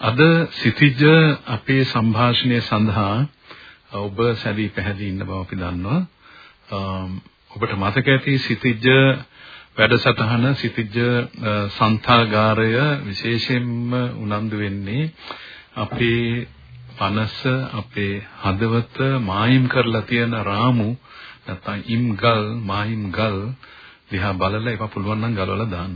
අද සිටිජ අපේ සංഭാෂණය සඳහා ඔබ සැදී පැහැදී ඉන්න බව අපි දන්නවා ඔබට මතක ඇති සිටිජ වැඩසටහන සිටිජ සංථාගාරය විශේෂයෙන්ම උනන්දු වෙන්නේ අපේ මනස අපේ හදවත මායිම් කරලා තියෙන රාමු නැත්නම් ඉම්ගල් මායිම්ගල් දිහා බලලා ඒවා පුළුවන් නම් ගලවලා දාන්න.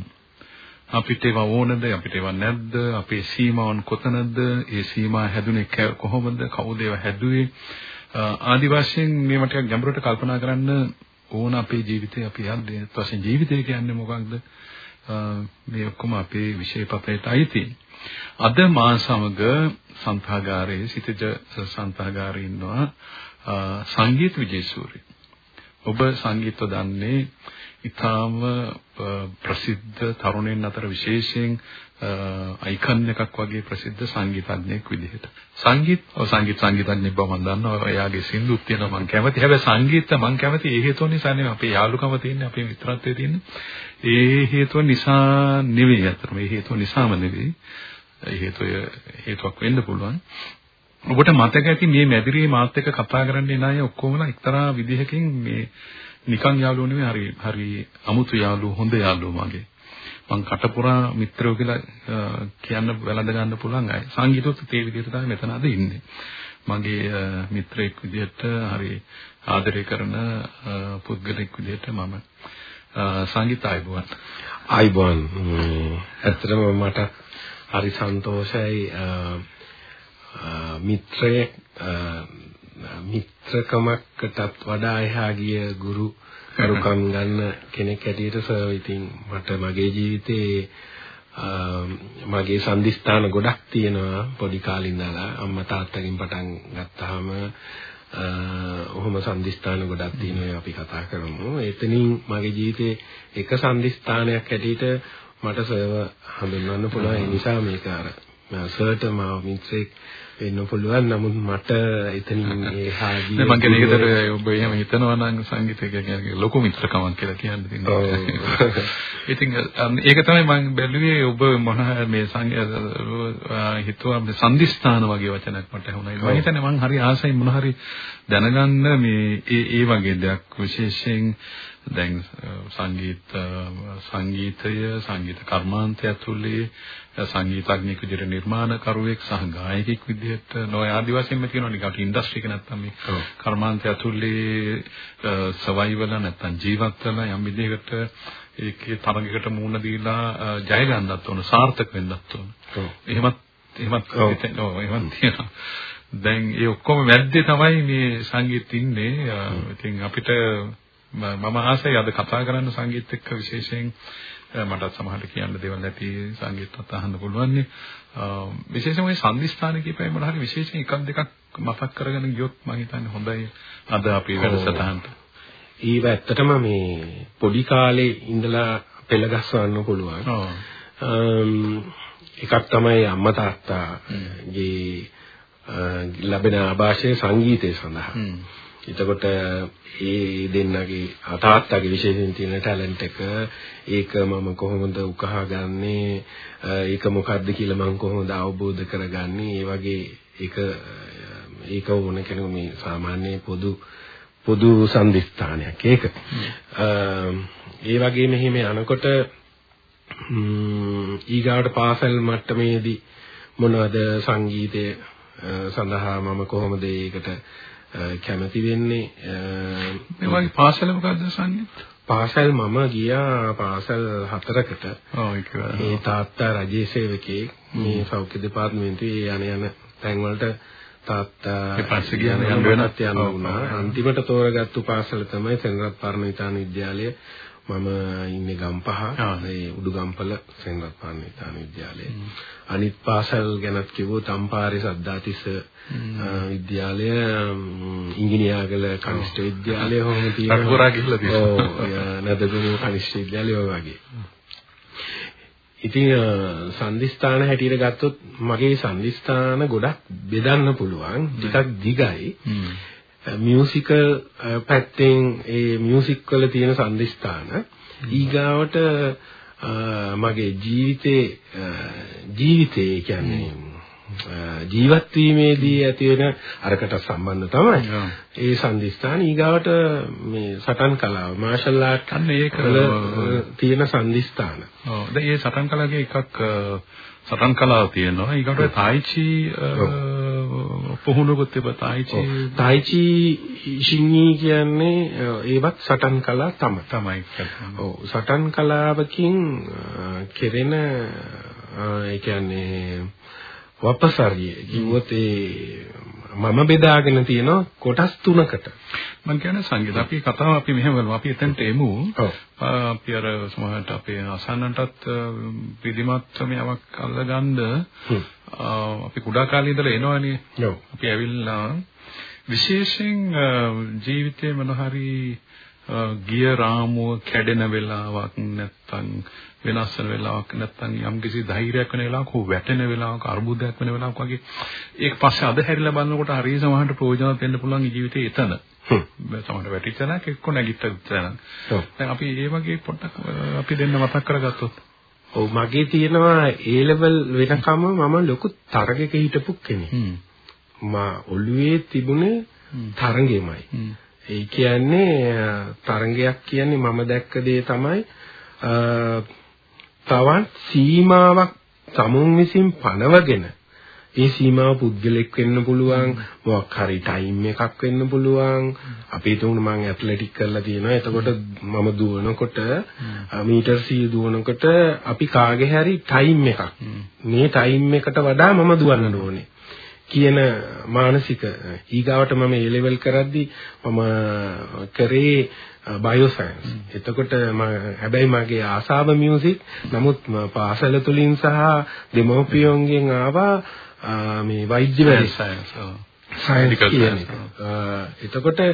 අපිට ඒවා ඕනද අපිට ඒවා නැද්ද අපේ සීමාවන් කොතනද ඒ සීමා හැදුනේ කොහොමද කවුද ඒවා හැදුවේ ආදි වශයෙන් මේවා ටිකක් ගැඹුරට කල්පනා කරන්න ඕන අපේ ජීවිතේ අපි යන්නේ ඊට පස්සේ ජීවිතය කියන්නේ මොකක්ද මේ ඔක්කොම අපේ විශේෂපතේට අයිති. අද මා සමග සංථාගාරයේ සිටජ සංථාගාරේ ඉන්නවා සංගීත විජේසූරි. ඔබ සංගීතය දන්නේ ඊටාම ප්‍රසිද්ධ තරුණයන් අතර විශේෂයෙන් අයිකන් එකක් වගේ ප්‍රසිද්ධ සංගීතඥයෙක් විදිහට. සංගීත ඔව් සංගීත සංගීතඥයෙක් බව මම දන්නවා. එයාගේ සින්දුත් තියෙනවා මම කැමති. හැබැයි සංගීත මම කැමති ඒ හේතුව නිසා නෙවෙයි අපේ යාළුකම තියෙන්නේ අපේ මිත්‍රත්වයේ තියෙන්නේ. ඒ හේතුව නිසා නෙවෙයි අතරම. ඒ හේතුව නිසාම නෙවෙයි. ඒ හේතුව හේතුවක් වෙන්න පුළුවන්. ඔබට මතක ඇති මේ මැදිරියේ මාත් එක්ක කතා කරන්න එන අය ඔක්කොමලා එක්තරා විදිහකින් මේ නිකන් යාළුවෝ නෙවෙයි හරි හරි අමුතු යාළුවෝ හොඳ යාළුවෝ මගේ. මං කටපුරා මිත්‍රයෝ කියලා කියන්න වැළඳ ගන්න පුළුවන් අය. සංගීතොත් ඒ විදිහට තමයි මෙතන අද ඉන්නේ. මගේ මිත්‍රයෙක් විදිහට හරි ආදරය කරන පුද්ගලෙක් විදිහට මම සංගීත ආයුබෝවන්. ආයුබෝවන්. ඇත්තටම මට හරි සන්තෝෂයි මිත්‍රයෙක් මිත්‍රකමකටත් වඩා එහා ගිය ගුරු කරුකම් ගන්න කෙනෙක් හැටියට සර් ඉතින් මට මගේ ජීවිතේ මගේ සම්දිස්ථාන ගොඩක් තියෙනවා පොඩි කාලේ ඉඳලා අම්මා තාත්තගෙන් පටන් ගත්තාම ඔහොම සම්දිස්ථාන ගොඩක් තියෙනවා අපි කතා කරමු. එතනින් මගේ ජීවිතේ එක සම්දිස්ථානයක් හැටියට මට සර්ව හඳුන්වන්න පුළුවන්. ඒ නිසා මේක අර සර්ට මාව මිත්‍රෙක් වෙන්න පුළුවන්. නමුත් මට එතනින් එහා ගිය මම කියන්නේ ඒකට ඔබ එහෙම හිතනවා නම් සංගීතය කියන්නේ ලොකු මිත්‍රකමක් කියලා කියන්න දෙනවා. ඉතින් ඒක තමයි මම බැලුවේ ඔබ මොන මේ හිතුවා සම්දිස්ථාන වගේ වචනයක් මට ඇහුණා. මම හිතන්නේ මම හරි ආසයි මොන හරි දැනගන්න මේ ඒ ඒ වගේ දෙයක් විශේෂයෙන් දැන් සංගීත සංගීතය සංගීත කර්මාන්තය ඇතුලේ සංගීතඥයෙක් විදිහට නිර්මාණකරුවෙක් සහ ගායකයෙක් විදිහට නොය ආදි වශයෙන්ම කියනවා නිකන් ඉන්ඩස්ට්‍රි එක නැත්තම් මේ කර්මාන්තය ඇතුලේ සර්වයිවල් නැත්තම් ජීවත් වෙලා යම් විදිහකට ඒකේ තරඟයකට මුහුණ දීලා ජය ගන්නත් ඕන සාර්ථක වෙන්නත් ඕන. එහෙමත් එහෙමත් එහෙමත් තියෙනවා. දැන් ඒ ඔක්කොම මැද්දේ තමයි මේ සංගීත ඉන්නේ. ඉතින් අපිට මම ආසයි අද කතා කරන්න සංගීත එක්ක විශේෂයෙන් මටත් සමහරට කියන්න දේවල් ඇති සංගීතත් අහන්න පුළුවන් නේ. විශේෂයෙන්ම මේ සම්දිස්ථාන කියපේ මොන හරි විශේෂයෙන් එකක් දෙකක් මතක් කරගෙන ගියොත් මම හිතන්නේ හොඳයි අද අපේ වැඩසටහනට. ඊව ඇත්තටම මේ පොඩි කාලේ ඉඳලා පෙළ ගස්වන්න පුළුවන්. එකක් තමයි අම්මා තාත්තාගේ ලැබෙන ආభాෂය සංගීතය සඳහා. එතකොට ඒ දෙන්නගේ තාත්තගේ විශේෂයෙන් තියෙන ටැලන්ට් එක ඒක මම කොහොමද උකහා ගන්නේ ඒක මොකද්ද කියලා මම කොහොමද අවබෝධ කරගන්නේ? ඒ වගේ ඒක ඒක ඕන කෙනෙකු මේ සාමාන්‍ය පොදු පොදු සම්දිස්ථානයක්. ඒක. ඒ වගේ මෙහෙම යනකොට ඊගාවට පාසල් මට්ටමේදී මොනවද සංගීතය සඳහා මම කොහොමද ඒකට කැමති වෙන්නේ මේ වගේ පාසල මොකද්ද සංගීත පාසල් මම ගියා පාසල් හතරකට. ඔව් ඒක ඒ තාත්තා රජයේ සේවකයෙක් මේ සෞඛ්‍ය දෙපාර්තමේන්තුවේ යන යන තැන් වලට තාත්තා ඒ පස්සේ ගියා යන වෙනත් යන වුණා. අන්තිමට තෝරගත්තු පාසල තමයි සෙනරත් පරණවිතාන විද්‍යාලය මම ඉන්නේ ගම්පහ. ඒ උඩුගම්පල සෙන්රත් පාන්විතාන විද්‍යාලයේ. අනිත් පාසල් ගැනත් කිව්වොත් අම්පාරේ සද්දාතිස්ස විද්‍යාලය ම්, ඉංගිනියාගල කනිෂ්ඨ විද්‍යාලය හොම තියෙනවා. රටපුරා ගිහිල්ලා තියෙනවා. ඔව් නදගමු කනිෂ්ඨ විද්‍යාලය වගේ. ඉතින් අ, සන්දිස්ථාන හැටියට ගත්තොත් මගේ සන්දිස්ථාන ගොඩක් බෙදන්න පුළුවන්. ටිකක් දිගයි. මියුසිකල් පැත්තෙන් ඒ මියුසික් වල තියෙන සම්දිස්ථාන ඊගාවට මගේ ජීවිතේ ජීවිතේ කියන්නේ ජීවත් වීමේදී ඇති වෙන අරකට සම්බන්ධ තමයි. ඒ සම්දිස්ථාන ඊගාවට මේ සටන් කලාව මාෂල් ආර්ට් අන්න ඒක තියෙන සම්දිස්ථාන. ඔව් දැන් මේ සටන් කලාවේ එකක් සටන් කලාව තියෙනවා. ඊකට තායිචි පුහුණුවකුත් තිබ්බ තායිචි තායිචි ෂින්යි කියන්නේ ඒවත් සටන් කලා තමයි. තමයි ඔව්. සටන් කලාවකින් කෙරෙන ඒ කියන්නේ වපසරිය. කිව්වොත් ඒ මම බෙදාගෙන තියෙන කොටස් තුනකට. මම කියන්නේ සංගීත අපි කතාව අපි මෙහෙම කරමු අපි එතනට එමු. අපි අර සමහරට අපේ අසන්නටත් විධිමත් ක්‍රමයක් අල්ලගන්න අපි කුඩා කාලේ ඉඳලා එනවනේ. අපි ඇවිල්ලා විශේෂයෙන් ජීවිතේ මොන හරි ගිය රාමුව කැඩෙන වෙලාවක් නැත්තම් වෙනස් වෙන වෙලාවක් නැත්තම් යම්කිසි ධෛර්යයක් වෙන වෙලාවක හෝ වැටෙන වෙලාවක අර්බුදයක් වෙන වෙලාවක වගේ ඒක පස්සේ අද හැරිලා බලනකොට හරිය සමහරට ප්‍රයෝජනවත් වෙන්න පුළුවන් ජීවිතේ එතන හ්ම්. සමහරට වැටිච්ච තැනක් එක්ක නැගිට්ට තැනක්. දැන් අපි ඒ වගේ පොඩ්ඩක් අපි දෙන්න මතක් කරගත්තොත් ඔව් මගේ තියෙනවා A level වෙනකම මම ලොකු තරගයක හිටපු කෙනෙක්. හ්ම් මා ඔළුවේ තිබුණේ තරගෙමයි. ඒ කියන්නේ තරංගයක් කියන්නේ මම දැක්ක දේ තමයි තවත් සීමාවක් සමුන් විසින් පනවගෙන ඒ සීමාව පුද්ගලෙක් වෙන්න පුළුවන් මොකක් හරි ටයිම් එකක් වෙන්න පුළුවන්. අපි හිතමු මම ඇත්ලටික් කරලා තියෙනවා. එතකොට මම දුවනකොට මීටර් 100 දුවනකොට අපි කාගේ හරි ටයිම් එකක්. මේ ටයිම් එකට වඩා මම දුවන්න ඕනේ කියන මානසික ඊගාවට මම ඒ ලෙවල් කරද්දි මම කරේ බයෝසයන්ස්. එතකොට මම හැබැයි මගේ ආසාව මියුසික්. නමුත් පාසල තුලින් සහ දෙමෝපියන්ගෙන් ආවා අ, මේ වෛද්‍ය වැඩ සයන්ස් සයන්ස් එතකොට අ,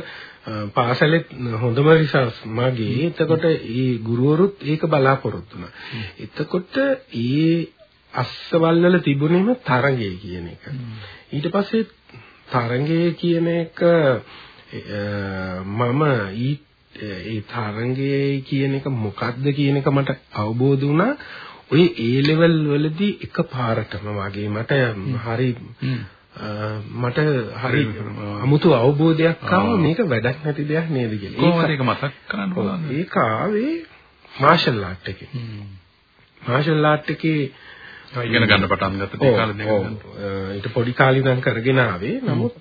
පාසලෙත් හොඳම රිසර්ච් මගේ. එතකොට ඒ ගුරුවරුත් ඒක බලාපොරොත්තු වුණා. එතකොට ඒ අස්සවල් වල තිබුණේම තරංගය කියන එක. ඊට පස්සේ තරංගය කියන එක මම ඒ තරංගය කියන එක මොකක්ද කියන එක මට අවබෝධ වුණා. ඔය ඒ ලෙවල් වලදී එකපාරටම වගේ මට හරි මට හරි අමුතු අවබෝධයක් ආවා. මේක වැඩක් නැති දෙයක් නේද කියලා. කොහොමද ඒක මතක් කරන්න පුළුවන් ඒක ආවේ මාෂල් ආර්ට් එකේ. මාෂල් ආර්ට් එකේ ඉගෙන ගන්න පටන් ගත්ත ඒ කාලේ ඔව්. අ, ඊට පොඩි කාලේ ඉඳන් කරගෙන ආවේ. නමුත්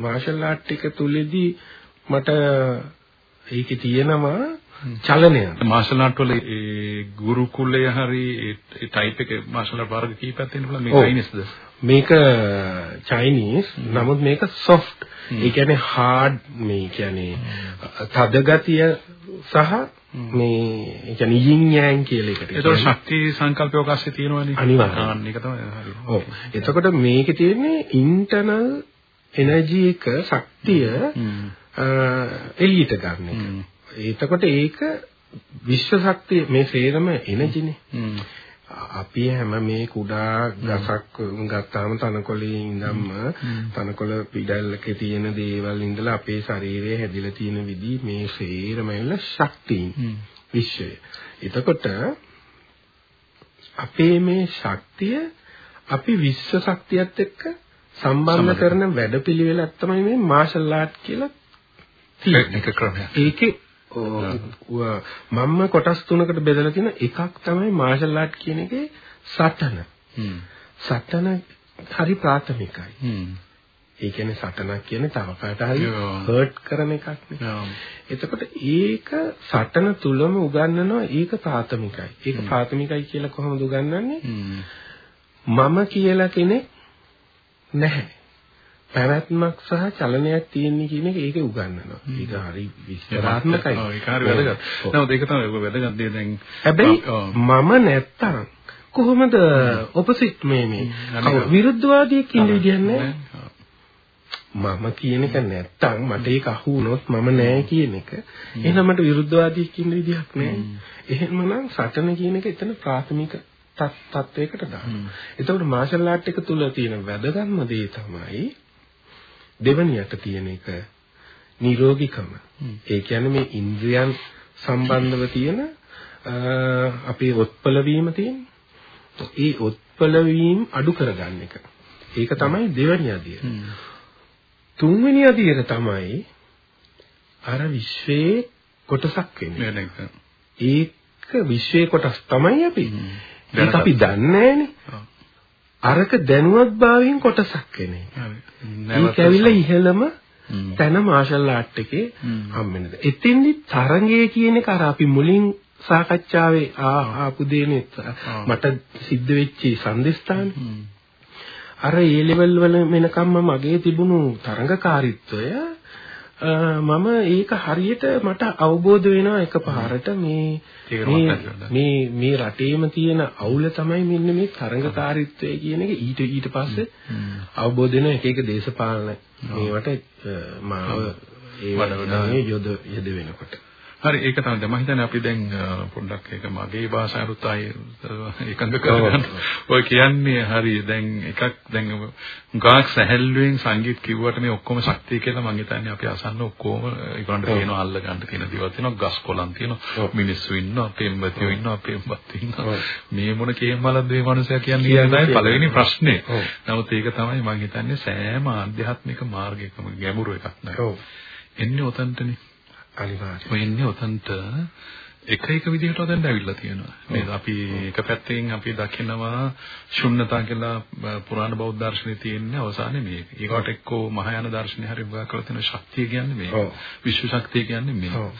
මාෂල් ආර්ට් එක තුලදී මට ඒකේ තියෙනවා චලනයක්. මාෂල් ආර්ට් වල ඒ ගුරුකුලය හරි ඒ ටයිප් එක මාෂල් ආර්ට් වර්ග කීපයක් තියෙන පුළුවන් ඔව්. මේක චයිනීස්ද මේක චයිනීස් නමුත් මේක සොෆ්ට්. ඒ කියන්නේ හાર્ඩ් මේ කියන්නේ තද ගතිය සහ මේ ඒ කියන්නේ යින් යෑන් කියලා එකට. ඒතකොට. ශක්ති සංකල්පය ඔකාස්සේ තියෙනවනේ අනිවාර්යයෙන්. ඒක තමයි හරි ඔව්. එතකොට මේකේ තියෙන්නේ ඉන්ටර්නල් එනර්ජි එක ශක්තිය එළියට ගන්න එක. එතකොට ඒක විශ්ව ශක්තිය මේ සේරම එනර්ජිනේ. අපි හැම මේ කුඩා ගසක් ගත්තාම තනකොළේ ඉඳන්ම තනකොළ පිඩල්ලක තියෙන දේවල් ඉඳලා අපේ ශරීරයේ හැදිලා තියෙන විදි මේ ඇවිල්ලා ශක්තියින්. විශ්වය. එතකොට අපේ මේ ශක්තිය අපි විශ්ව ශක්තියත් එක්ක සම්බන්ධ කරන වැඩපිළිවෙලක් තමයි මේ මාෂල් ආර්ට් කියලා තියෙන්නේ. ඒක ක්‍රමයක් ඒකේ මම කොටස් තුනකට බෙදලා තියෙන එකක් තමයි මාෂල් ආර්ට් කියන එකේ සටන. සටන හරි ප්‍රාථමිකයි. ඒ කියන්නේ සටනක් කියන්නේ තව කාට හරි. හර්ට් කරන එකක් නේ. එතකොට ඒක සටන තුලම උගන්වනවා ඒක ප්‍රාථමිකයි. ඒක ප්‍රාථමිකයි කියලා කොහොමද උගන්වන්නේ? මම කියලා කෙනෙක් නැහැ. පැවැත්මක් සහ චලනයක් තියෙන්නේ කියන එක ඒක උගන්වනවා. ඒක හරි විස්තරාත්මකයි. ඔව් ඒක හරි වැදගත්. නමුත් ඒක තමයි ඔය වැදගත් දේ දැන් හැබැයි. මම නැත්තම් කොහොමද ඔපොසිට් මේ මේ විරුද්ධවාදියෙක් ඉන්න විදියක් නැහැ. මම කියන එක නැත්තම් මට ඒක අහු වුණොත් මම නෑ කියන එක එහෙනම් මට විරුද්ධවාදියෙක් ඉන්න විදියක් නෑ. එහෙමනම් සටන කියන එක එතන ප්‍රාථමික තත්- තත්වයකට දාන්න. එතකොට මාෂල් ආර්ට් එක තුල තියෙන වැදගත්ම දේ තමයි දෙවනියට තියෙන එක නිරෝගීකම. ඒ කියන්නේ මේ ඉන්ද්‍රියන් සම්බන්ධව තියෙන අපේ උත්පල වීම තියෙන. ඒ උත්පල වීම අඩු කරගන්න එක. ඒක තමයි දෙවැනි අදියර. තුන්වෙනි අදියර තමයි අර විශ්වයේ කොටසක් වෙන්නේ. ඒක. විශ්වයේ කොටස් තමයි අපි. ඒක. අපි දන්නේ නැහනේ. අරක දැනුවත් භාවයෙන් කොටසක්. හරි. ඒක ඇවිල්ලා ඉහළම. තැන මාෂල් ආර්ට් එකේ හ්ම්. හම්බෙනද. එතෙන්දි තරංගය කියන එක අර අපි මුලින් සාකච්ඡාවේ ආ- ආපු දේනේ මට සිද්ධ වෙච්ච සංදිස්ථාන. අර ඒ ලෙවල් වල වෙනකම්ම මගේ තිබුණු තරඟකාරීත්වය අ, මම ඒක හරියට මට අවබෝධ වෙනවා එකපාරට මේ මේ. මේ රටේම තියෙන අවුල තමයි මෙන්න මේ තරඟකාරීත්වය කියන එක ඊට ඊට පස්සේ අවබෝධ වෙන එක එක දේශපාලන මේවට මාව ඒ. වඩා යොද යොද වෙනකොට හරි ඒක තමයි. මම හිතන්නේ අපි දැන් පොඩ්ඩක් ඒක මගේ භාෂාවරුත් ආයේ එකඟ කරගන්න. ඔය කියන්නේ හරි දැන් එකක් දැන් ගාක් සැහැල්ලුවෙන් සංගීත කිව්වට මේ ඔක්කොම ශක්තිය කියලා මම හිතන්නේ අපි අසන්න ඔක්කොම ඒගොල්ලන්ට තියෙනවා අල්ල ගන්න තියෙන දේවල් තියෙනවා ගස් කොළන් තියෙනවා මිනිස්සු ඉන්නවා පෙම්වතියෝ ඉන්නවා පෙම්වත් ඉන්නවා. මේ මොන කේමලද මේ මනුස්සයා කියන්නේ කියන තමයි පළවෙනි ප්‍රශ්නේ. නමුත් ඒක තමයි මම හිතන්නේ සෑම ආධ්‍යාත්මික මාර්ගයකම ගැඹුරු එකක් නෑ. ඔව්. එන්නේ ඔතනටනේ. අනිවාර්යයෙන් ඔය එන්නේ ඔතනට එක එක විදිහට ඔතනට ඇවිල්ලා තියෙනවා. නේද? අපි එක පැත්තකින් අපි දකිනවා ශුන්්‍යතා කියලා පුරාණ බෞද්ධ දර්ශනේ තියෙන්නේ අවසානයේ මේක. ඒකට එක්කෝ මහායාන දර්ශනේ හරි විවාහ කරලා තියෙන ශක්තිය කියන්නේ. ඔව්. විශ්ව ශක්තිය කියන්නේ. ඔව්.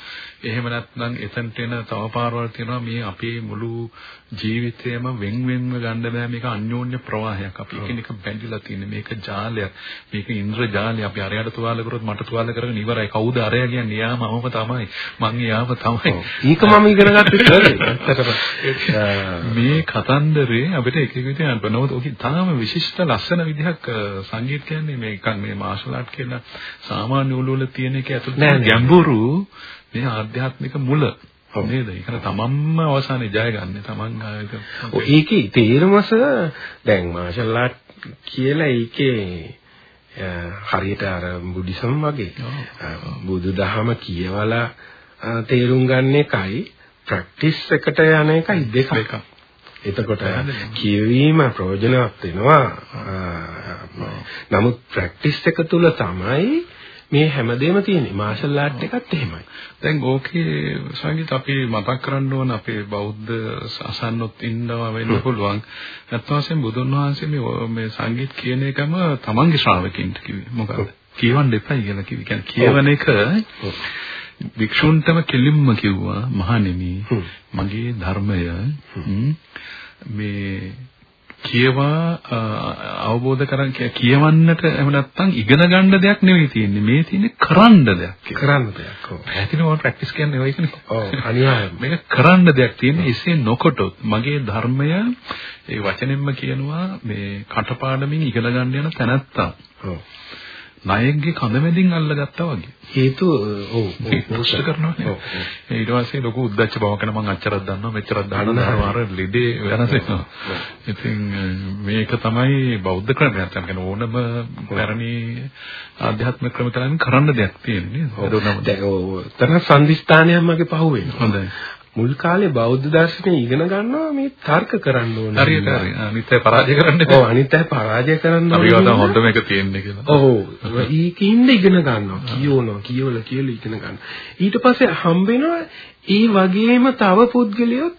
එහෙම නැත්නම් එතනට එන තව පාරවල් තියෙනවා මේ අපේ මුළු ජීවිතේම වෙන් වෙන්ව ගන්න බෑ මේක අන්‍යෝන්‍ය ප්‍රවාහයක්. අපි එකිනෙක බැඳිලා තියෙන මේක ජාලයක්. මේක ඉන්ද්‍ර ජාලය. අපි අරයට තුවාල කරොත් මට තුවාල කරගෙන ඉවරයි. කවුද අරය කියන්නේ? යාම මම තමයි. මං යාම තමයි. ඒක මම ඉගෙන ගත්තේ මේ කතන්දරේ අපිට එක එක විදිහට අනුනවත ඔක තාම විශිෂ්ට ලස්සන විදිහක් සංගීත කියන්නේ මේ එකක් මේ මාෂල් ආර්ට් කියන සාමාන්‍ය උළු වල තියෙන එක නෑ. ගැඹුරු මේ ආධ්‍යාත්මික මුල නේද? ඒක තමන්ම අවසානයේ ජය ගන්න. තමන් ආ, ඒක ඔව් ඒකේ තේරුමස දැන් මාෂල් ආර්ට් කියලා ඒකේ හරියට අර බුද්දිසම් වගේ බුදුදහම කියවලා තේරුම් ගන්න එකයි ප්‍රැක්ටිස් එකට යන එකයි දෙක. දෙකක්. එතකොට කියවීම ප්‍රයෝජනවත් වෙනවා. නමුත් ප්‍රැක්ටිස් එක තුල තමයි මේ හැමදේම තියෙන්නේ. මාෂල් ආර්ට් එකත් එහෙමයි. දැන් ඕකේ සංගීත අපි මතක් කරන්න ඕන අපේ බෞද්ධ අසන්නොත් ඉන්නවා වෙන්න පුළුවන්. නැත්නම් වශයෙන් බුදුන් වහන්සේ මේ මේ සංගීත කියන එකම තමන්ගේ ශ්‍රාවකින්ට කිව්වේ. මොකද? කියවන්න එපයි කියලා කිව්වේ. කියන්නේ කියවන එක වික්ෂුන්ටම කෙලින්ම කිව්වා මහණෙනි. මගේ ධර්මය මේ කියවා අවබෝධ කරන් කිය- කියවන්නට එහෙම නැත්නම් ඉගෙන ගන්න දෙයක් නෙවෙයි තියෙන්නේ මේ තියෙන්නේ කරන්න දෙයක්. කරන්න දෙයක්. ඔව්. පැහැදිලිව ප්‍රැක්ටිස් කියන්නේ ඔය එකනේ. ඔව් අනිවාර්යයෙන්ම. මේක කරන්න දෙයක් තියෙන්නේ එසේ නොකොටොත් මගේ ධර්මය ඒ වචනෙන්ම කියනවා මේ කටපාඩමින් ඉගෙන ගන්න යන තැනැත්තා ඔව්. ණයෙක්ගේ කඳ මැදින් අල්ලගත්තා වගේ. හේතුව ඔව් ප්‍රශ්න කරනවානේ. ඔව්, ඔව්. ඊට පස්සේ ලොකු උද්දච්ච බවක් කරන මම අච්චරක් දන්නවා මෙච්චරක් දන්නවා අර ලෙඩේ වෙනස් වෙනවා. ඉතින් මේක තමයි බෞද්ධ ක්‍රමයක්. නැත්නම් ඕනම පැරණි ආධ්‍යාත්මික ක්‍රම කරන්නේ කරන්න දෙයක් තියෙන්නේ. නේද? දැන් ඔව් තන සංදිස්ථානයක් මගේ පහුවෙනවා. හොඳයි. මුල් කාලේ බෞද්ධ දර්ශනය ඉගෙන ගන්නවා මේ තර්ක කරන්න ඕනේ. හරියට හරි. අනිත්‍ය පරාජය කරන්න ඔව් අනිත් අය පරාජය කරන්න අපි ඕනේ. වදා හොඳ මේක තියෙන්නේ කියලා. ඔව් ඒකින්ද ඉගෙන ගන්නවා කියවනවා කියවල කියලා ඉගෙන ගන්න. ඊට පස්සේ හම්බ වෙනවා ඒ වගේම තව පුද්ගලයොත්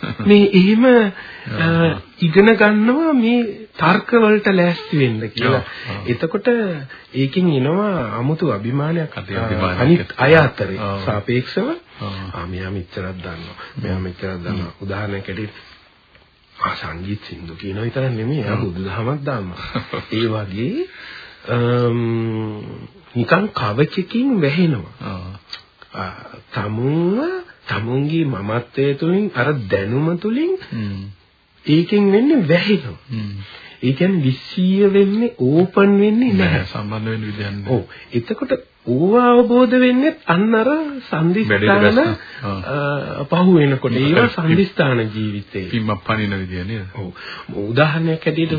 මේ එහෙම ඉගෙන ගන්නවා මේ තර්ක වලට ලෑස්ති වෙන්න කියලා. එතකොට ඒකෙන් එනවා 아무තු අභිමානයක් අති අභිමානයක්. අනිත් අය අතරේ. සාපේක්ෂව. ආ මෙයා මෙච්චරක් දන්නවා. මෙයා මෙච්චරක් දන්නවා. උදාහරණයක් ඇටියට ආ සංගීත සින්දු කියන විතරක් නෙමෙයි එයා බුදුදහමක් දන්නවා. ඒ වගේ නිකන් කවචකින් වැහෙනවා. තමුන්ව තමුන්ගේ මමත්වයේ තුලින් අර දැනුම තුලින් ඒකෙන් වෙන්නේ වැහෙනවා. ඒ කියන්නේ විශ්ීය වෙන්නේ ඕපන් වෙන්නේ නැහැ. සම්බන්ධ වෙන්න විදියක් නැහැ. ඔව්. එතකොට ඕව අවබෝධ වෙන්නේ අන්න අර සම්දිස්ථාන පහු වෙනකොට ඒවා සම්දිස්ථාන ජීවිතේ. පිම්මක් පනින විදිය නේද? ඔව්. උදාහරණයක් ඇටියට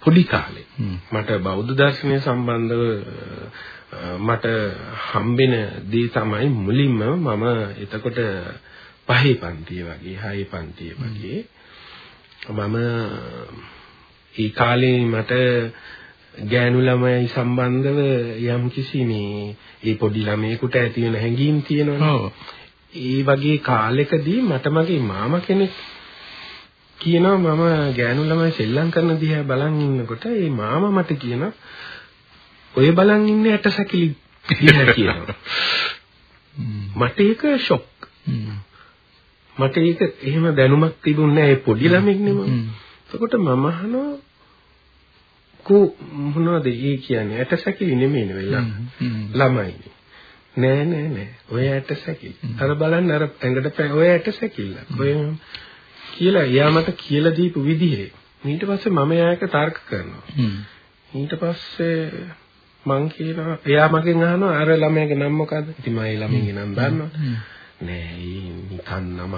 පොඩි කාලේ මට බෞද්ධ දර්ශනය සම්බන්ධව මට හම්බෙන දේ තමයි මුලින්ම මම එතකොට පහේ පන්තිය වගේ හයේ පන්තිය වගේ මම ඒ කාලේ මට ගෑනු ළමයි සම්බන්ධව යම් කිසි මේ ඒ පොඩි ළමයෙකුට ඇති වෙන හැඟීම් තියෙනවනේ. ඒ වගේ කාලෙකදී මට මගේ මාමා කෙනෙක් කියනවා මම ගෑනු ළමයි සෙල්ලම් කරන දිහා බලන් ඉන්නකොට ඒ මාමා මට කියනවා ඔය බලන් ඉන්නේ ඇටසැකිලි දිහා කියනවා. මට ඒක ෂොක්. මට ඒක එහෙම දැනුමක් තිබුණේ නැහැ ඒ පොඩි ළමෙක් නෙමෙයි. එතකොට මම අහනවා කෝ මොනවද ඒ කියන්නේ ඇටසැකිලි නෙමෙයි වෙලා ළමයි. නෑ නෑ නෑ ඔය ඇටසැකිලි. අර බලන්න අර ඇඟට ඔය ඇටසැකිල්ල. ඔය කියලා එයා මට කියලා දීපු විදිහේ ඊට පස්සේ මම එයාට තර්ක කරනවා. ඊට පස්සේ මං කියනවා එයා මගෙන් අහනවා අර ළමයාගේ නම මොකද්ද? ඉතින් මම ඒ ළමයිගේ නම දන්නවා. නෑ නිකන් නම.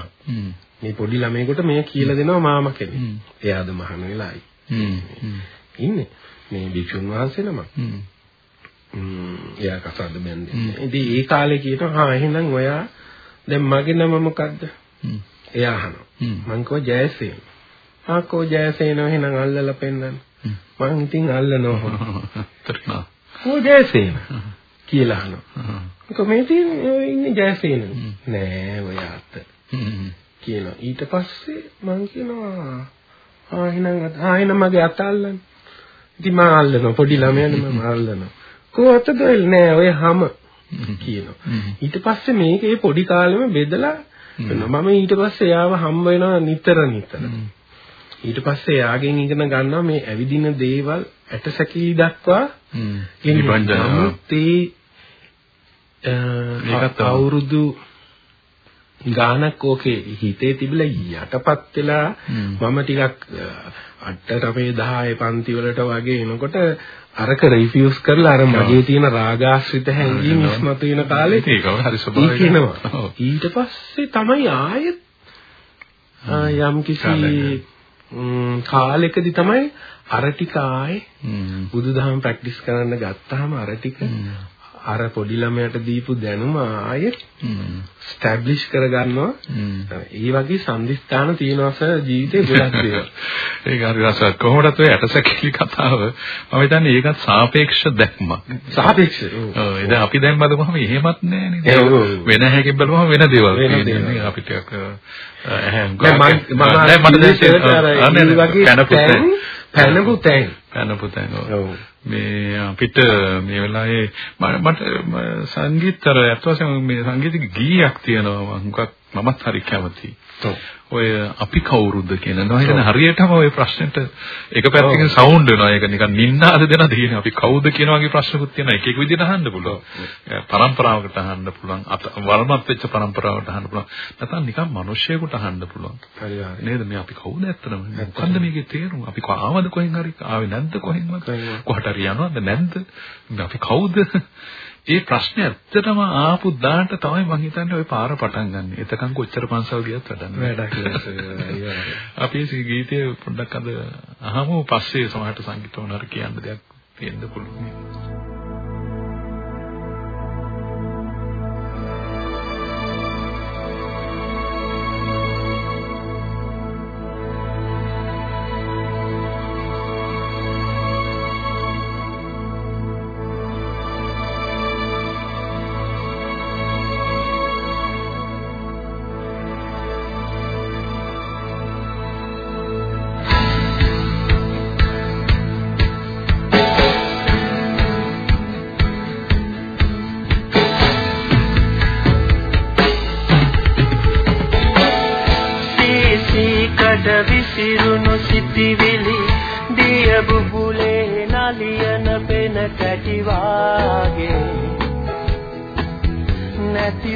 මේ පොඩි ළමයෙකුට මේ කියලා දෙනවා මාමා කෙනෙක්. එයාද මහන වෙලායි. ඉන්නේ. මේ භික්ෂුන් වහන්සේ නම. එයා කසාද බැන්දේ. ඉතින් ඒ කාලේ කියනවා හා එහෙනම් ඔයා දැන් මගේ නම මොකද්ද? එයා අහනවා. මං කෝ ජයසේන. ආ කෝ ජයසේන එහෙනම් අල්ලලා පෙන්නන්න. මං ඉතින් අල්ලනවා. කෝ ජයසේන කියලා අහනවා. කොහේ ඉන්නේ ජයසේන? නෑ ඔය අත. කියනවා. ඊට පස්සේ මං කියනවා ආ එහෙනම් ආ එහෙනම් මගේ අත අල්ලන්න. ඉතින් මම අල්ලනවා පොඩි ළමයානේ මම අල්ලනවා. කෝ අතද නෑ ඔය හැම කියනවා. ඊට පස්සේ මේකේ පොඩි කාලෙම බෙදලා මම ඊට පස්සේ එයාව හම්බ වෙනවා නිතර නිතර. ඊට පස්සේ එයාගෙන් ඉගෙන ගන්නවා මේ ඇවිදින දේවල් ඇටසැකිලි දක්වා නමුත් ඒ අවුරුදු ගානක් ඕකේ හිතේ තිබිලා යටපත් වෙලා මම ටිකක් අටට අපේ 10 පන්ති වලට වගේ එනකොට අරක රිෆියුස් කරලා අර මගේ තියෙන රාගාශ්‍රිත හැඟීම් ඉස්මතු වෙන කාලේ ඒක හරි ස්වභාවිකයි. ඊට පස්සේ තමයි ආයෙත් යම් කිසි කාලෙකදී තමයි අර ටික ආයේ බුදුදහම ප්‍රැක්ටිස් කරන්න ගත්තාම අර ටික අර පොඩි ළමයට දීපු දැනුම ආයෙත් ස්ටැබ්ලිෂ් කරගන්නවා. ඒ වගේ සම්දිස්ථාන තියෙනවා සර් ජීවිතේ ගොඩක් දේවල්. ඒක හරි රසවත්. කොහොමදත් ඔය ඇටසැකිලි කතාව මම හිතන්නේ ඒකත් සාපේක්ෂ දැක්මක්. සාපේක්ෂ. ඔව්. ඉතින් අපි දැන් බලමුවම එහෙමත් නෑ නේද? වෙන හැකින් බලමුවම වෙන දේවල් තියෙනවා. අපිට එහෙනම් මම මම දැන් පැනපු තැන් පැනපු තැන් ඔව්. මේ අපිට මේ වෙලාවේ මට සංගීතතර අත් වශයෙන් මේ සංගීතික ගීයක් තියෙනවා. මම මමත් හරි කැමතියි. ඔය අපි කවුරුද කියන නෝ හිතන හරියටම ඔය ප්‍රශ්නෙට එක පැත්තකින් සවුන්ඩ් වෙනවා. ඒක නිකන් නින්නාද දෙන දෙන්නේ. අපි කවුද කියන වගේ ප්‍රශ්නකුත් තියෙනවා. එක එක විදිහට අහන්න පුළුවන්. පරම්පරාවකට අහන්න පුළුවන්. වර්මත් වෙච්ච පරම්පරාවකට අහන්න පුළුවන්. නැත්නම් නිකන් මිනිස්සෙකුට අහන්න පුළුවන්. හරි හරි. නේද මේ අපි කවුද ඇත්තටම? මොකන්ද මේකේ තේරුම? අපි ආවද කොහෙන් හරි? ආවේ නැද්ද කොහෙන්වත්? කොහට හරි යනවද නැද්ද? අපි කවුද? ඒ ප්‍රශ්නේ ඇත්තටම ආපු දාට තමයි මම හිතන්නේ ওই පාර පටන් ගන්න. එතකන් කොච්චර පන්සල් ගියත් වැඩක් වැඩක් අපි ගීතය පොඩ්ඩක් අද අහමු පස්සේ සමහරට සංගීත වුණාර කියන්න දෙයක් තියෙන්න පුළුවන්.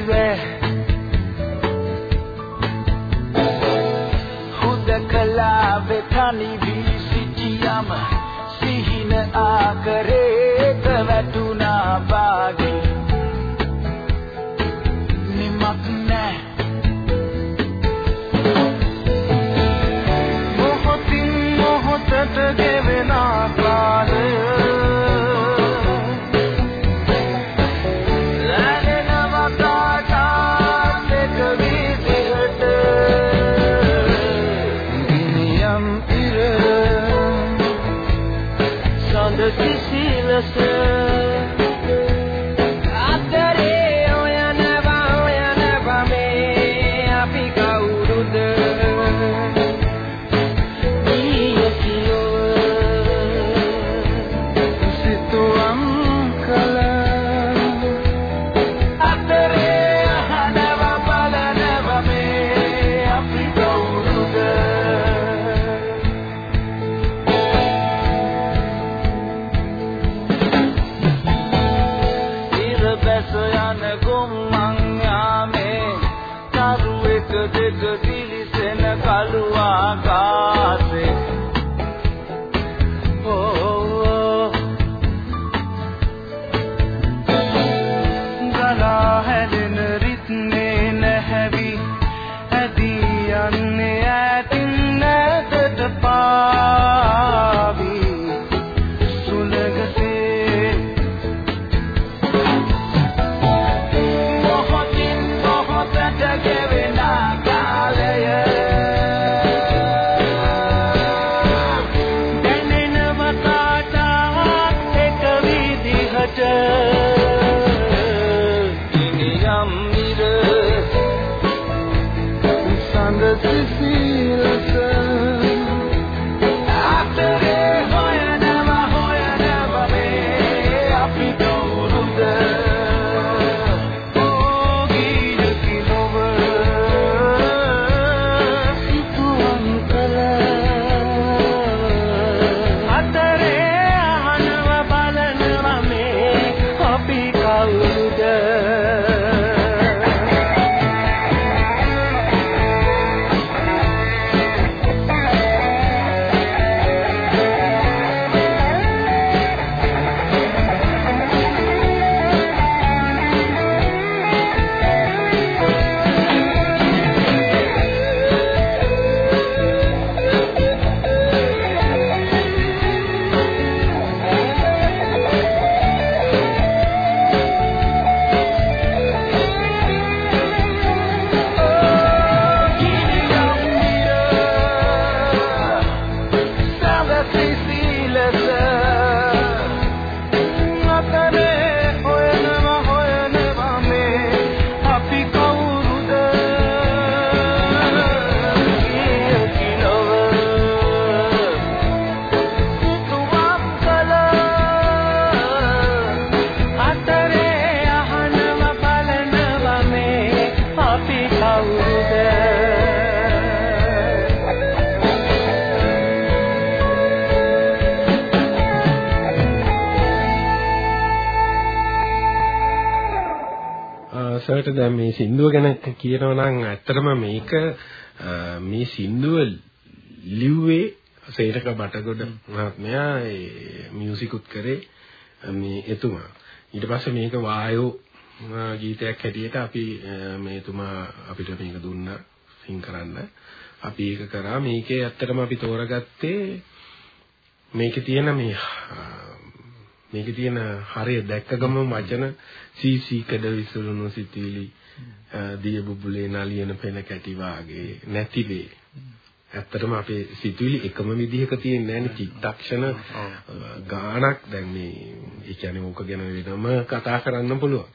නැතිව sisi nasıl කවුරුද සර්ට දැන් මේ සින්දුව ගැන කියනවා නම් ඇත්තටම මේක අ, මේ සින්දුව ලිව්වේ සේරක බටගොඩ මහත්මයා ඒ මියුසිකුත් කරේ මේ එතුමා. ඊට පස්සේ මේක වායෝ අ, ගීතයක් හැටියට අපි අ, මේ එතුමා අපිට මේක දුන්නා සින් කරන්න. අපි ඒක කරා මේකේ ඇත්තටම අපි තෝරගත්තේ මේකේ තියෙන මේ අ, මේකේ තියෙන හරිය දැක්ක ගමන් වචන සීසී කඩ විසුරුණු සිටිලි දිය බුබුලේ නලියන පෙන කැටි වාගේ නැති වේ. ඇත්තටම අපේ සිතුවිලි එකම විදිහක තියෙන්නේ නැහැ චිත්තක්ෂණ ගානක් දැන් මේ ඒ කියන්නේ ඕක ගැන වෙනම කතා කරන්න පුළුවන්.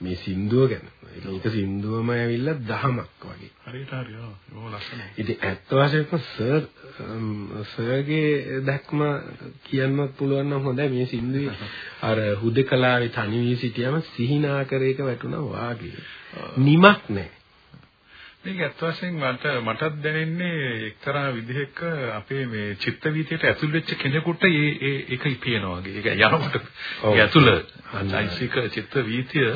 මේ සින්දුව ගැන. ඒක සින්දුවම ඇවිල්ලා දහමක් වගේ. හරියට හරි ඔව් ලස්සනයි. ඉතින් ඇත්ත වශයෙන්ම සර් සර්ගේ දැක්ම කියන්නත් පුළුවන් නම් හොඳයි මේ සින්දුවේ අර හුදකලාවේ තනි වී සිටියම සිහිනාකරයක වැටුණා වාගේ. නිමක් නැහැ. මේක ඇත්ත වශයෙන් මට මටත් දැනෙන්නේ එක්තරා විදිහක අපේ මේ චිත්ත වීතියට ඇතුල් වෙච්ච කෙනෙකුට ඒ ඒ ඒක ඉපියනවා වගේ. ඒක යනකොට ඒ ඇතුළ චෛසික චිත්ත වීතිය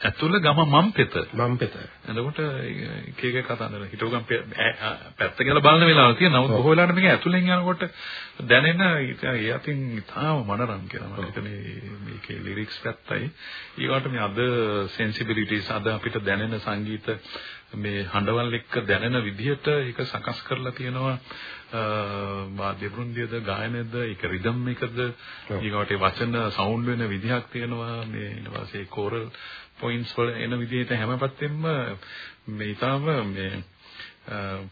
ඇතුළ ගම මම් පෙත. මම් පෙත. එතකොට එක එක කතන්දර හිතුවගම් පැත්ත කියලා බලන වෙලාව තියෙන. නමුත් බොහෝ වෙලාවට මේක ඇතුලෙන් යනකොට දැනෙන ඒ අතින් තාම මනරම් කියලා මම හිතන්නේ මේකේ ලිරික්ස් පැත්තයි. ඊවට මේ අද සෙන්සිබිලිටිස් අද අපිට දැනෙන සංගීත මේ හඬවල් එක්ක දැනෙන විදිහට ඒක සකස් කරලා තියෙනවා. වාද්‍ය වෘන්දියද ගායනයද ඒක රිද්ම් එකද ඊගොට වචන සවුන්ඩ් වෙන විදිහක් තියෙනවා. මේ ඊට පස්සේ කෝරල් පොයින්ට්ස් වල එන විදිහට හැම පැත්තෙම මේ ඊටාම මේ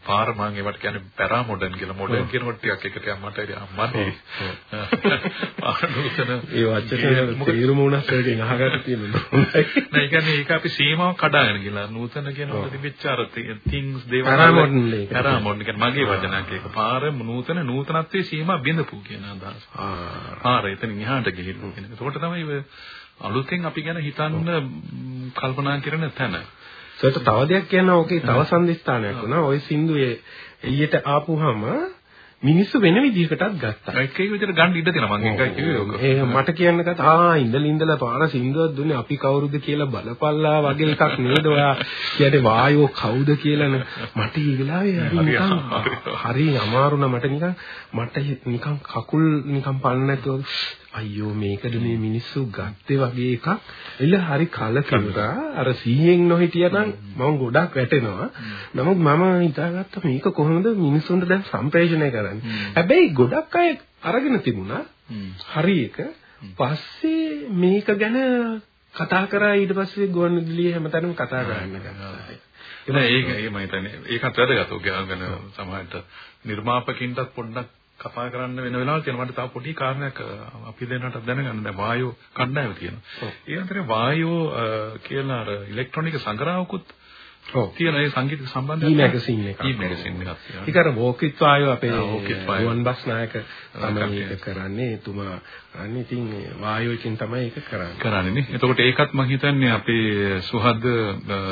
පාර මම ඒවට කියන්නේ පැරා මොඩර්න් කියලා. මොඩර්න් කියනකොට ටිකක් එකට මට අම්මනේ. ආනෝතන ඒ වචන තේරුම උනස් වලින් අහගන්න තියෙනවා. නෑ ඒ කියන්නේ ඒක අපි සීමාව කඩාගෙන ගිහලා නූතන කියනකොට තිබිච්ච අර things දේවල් පැරා මොඩර්න් පැරා මොඩර්න් කියන්නේ මගේ වචනයක් ඒක. පාර නූතන නූතනත්වයේ සීමා බිඳපු කියන අදහස. පාර එතනින් එහාට ගිහින් කියන. ඒකට තමයි අලුතෙන් අපි ගැන හිතන්න කල්පනා කරන තැන. සර්ට තව දෙයක් කියන්න ඕකේ තව සම්දිස්ථානයක් වුණා. ওই සින්දුවේ එළියට ආපුහම මිනිස්සු වෙන විදිහකටත් ගත්තා. ඒක ඒක විදිහට ගන්න ඉඩ තියෙනවා මම ඒකයි කිව්වේ ඔක. ඒ මට කියන්න කත ආ ඉඳලා ඉඳලා පාර සින්දුවක් දුන්නේ අපි කවුරුද කියලා බලපල්ලා වගේ එකක් නේද ඔයා? කියන්නේ වායෝ කවුද කියලානේ මට ඒ වෙලාවේ හරි අමාරු මට නිකන් මට නිකන් කකුල් නිකන් පන්න නැතුව අයියෝ මේකද මේ මිනිස්සු ගත්තේ වගේ එකක්. එළ හරි කලකිරුණා. අර 100න් නොහිටියනම් මම ගොඩක් වැටෙනවා. නමුත් මම හිතාගත්තා මේක කොහොමද මිනිස්සුන්ට දැන් සම්ප්‍රේෂණය කරන්නේ? හැබැයි ගොඩක් අය අරගෙන තිබුණා. හරි එක. පස්සේ මේක ගැන කතා කරා ඊට පස්සේ ගුවන්විදුලියේ හැමතැනම කතා කරන්න ගත්තා. ඒක ඒක මම හිතන්නේ. ඒකත් වැදගත්. ඔය ගැන සමහරට නිර්මාපකින්ටත් පොඩ්ඩක් කතා කරන්න වෙන වෙලාවල් තියෙනවා. මට තව පොඩි කාරණයක් අපි දෙන්නට දැනගන්න දැන් වායෝ කණ්ඩායම තියෙනවා. ඒ අතරේ වායෝ කියලා අර ඉලෙක්ට්‍රොනික සංග්‍රහවකුත් ඔව් තියෙන ඒ සංගීත සම්බන්ධ ඊ මැගසින් එක. ඊ මැගසින් එකක් තියෙනවා. ඒක අර වෝකිත් වායෝ අපේ ගුවන් බස් නායක තමයි ඒක කරන්නේ. එතුමා අනේ ඉතින් වායෝ එකෙන් තමයි ඒක කරන්නේ. කරන්නේ නේ. එතකොට ඒකත් මම හිතන්නේ අපේ සුහද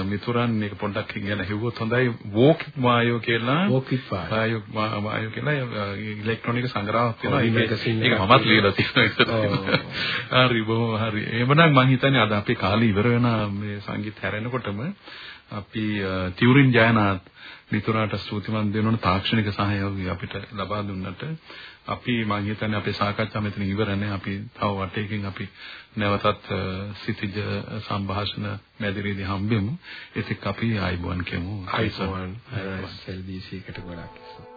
මිතුරන් මේක පොඩ්ඩක් ගැන හෙව්වොත් හොඳයි වෝකිත් වායෝ කියලා. වෝකිත් වායෝ වායෝ කියලා ඉලෙක්ට්‍රොනික සංග්‍රහයක් තියෙනවා. ඒක මමත් ලියලා තියෙනවා. හරි බොහොම හරි. එහෙමනම් මම හිතන්නේ අද අපේ කාලේ ඉවර වෙන මේ සංගීත හැරෙනකොටම අපි තියුරින් ජයනාත් මිතුරාට ස්තුතිවන්ත වෙනවන තාක්ෂණික සහයෝගය අපිට ලබා දුන්නට අපි මම හිතන්නේ අපේ සාකච්ඡාව මෙතන ඉවර නැහැ. අපි තව වටේකින් අපි නැවතත් සිටිජ සංഭാෂණ මැදිරියේදී හම්බෙමු. ඒත් අපි ආයිබෝන් කියමු. ආයිබෝන් SLBC එකට ගොඩක්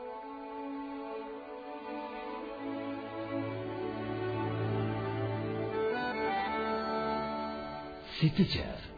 සිටිජ